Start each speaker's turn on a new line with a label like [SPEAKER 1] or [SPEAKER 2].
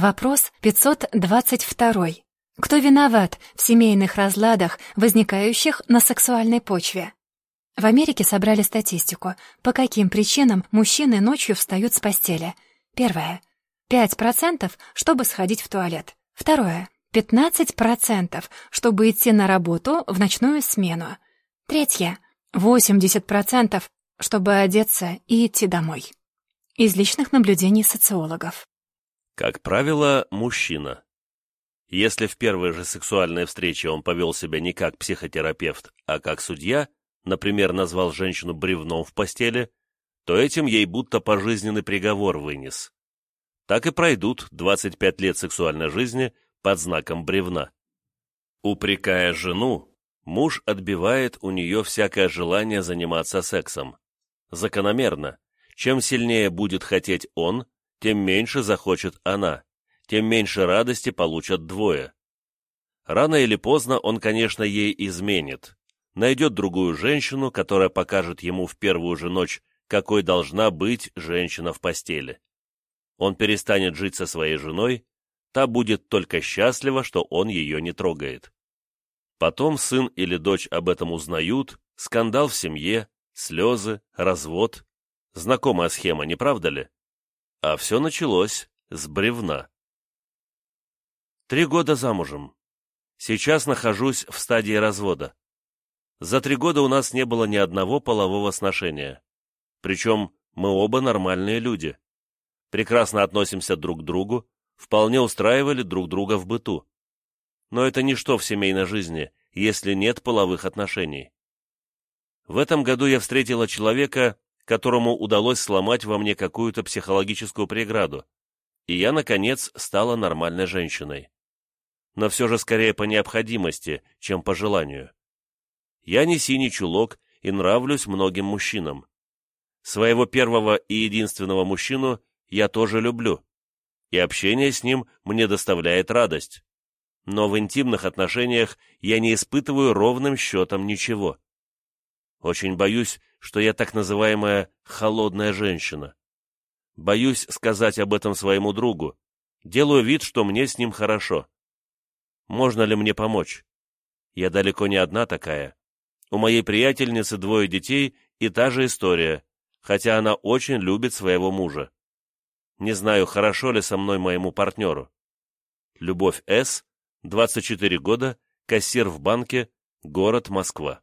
[SPEAKER 1] Вопрос 522. Кто виноват в семейных разладах, возникающих на сексуальной почве? В Америке собрали статистику, по каким причинам мужчины ночью встают с постели. Первое. 5%, чтобы сходить в туалет. Второе. 15%, чтобы идти на работу в ночную смену. Третье. 80%, чтобы одеться и идти домой. Из личных наблюдений социологов.
[SPEAKER 2] Как правило, мужчина. Если в первой же сексуальной встрече он повел себя не как психотерапевт, а как судья, например, назвал женщину бревном в постели, то этим ей будто пожизненный приговор вынес. Так и пройдут 25 лет сексуальной жизни под знаком бревна. Упрекая жену, муж отбивает у нее всякое желание заниматься сексом. Закономерно, чем сильнее будет хотеть он, тем меньше захочет она, тем меньше радости получат двое. Рано или поздно он, конечно, ей изменит, найдет другую женщину, которая покажет ему в первую же ночь, какой должна быть женщина в постели. Он перестанет жить со своей женой, та будет только счастлива, что он ее не трогает. Потом сын или дочь об этом узнают, скандал в семье, слезы, развод. Знакомая схема, не правда ли? А все началось с бревна. Три года замужем. Сейчас нахожусь в стадии развода. За три года у нас не было ни одного полового сношения. Причем мы оба нормальные люди. Прекрасно относимся друг к другу, вполне устраивали друг друга в быту. Но это ничто в семейной жизни, если нет половых отношений. В этом году я встретила человека, которому удалось сломать во мне какую-то психологическую преграду, и я, наконец, стала нормальной женщиной. Но все же скорее по необходимости, чем по желанию. Я не синий чулок и нравлюсь многим мужчинам. Своего первого и единственного мужчину я тоже люблю и общение с ним мне доставляет радость. Но в интимных отношениях я не испытываю ровным счетом ничего. Очень боюсь, что я так называемая «холодная женщина». Боюсь сказать об этом своему другу. Делаю вид, что мне с ним хорошо. Можно ли мне помочь? Я далеко не одна такая. У моей приятельницы двое детей и та же история, хотя она очень любит своего мужа. Не знаю, хорошо ли со мной моему партнеру. Любовь С., 24 года, кассир в банке, город Москва.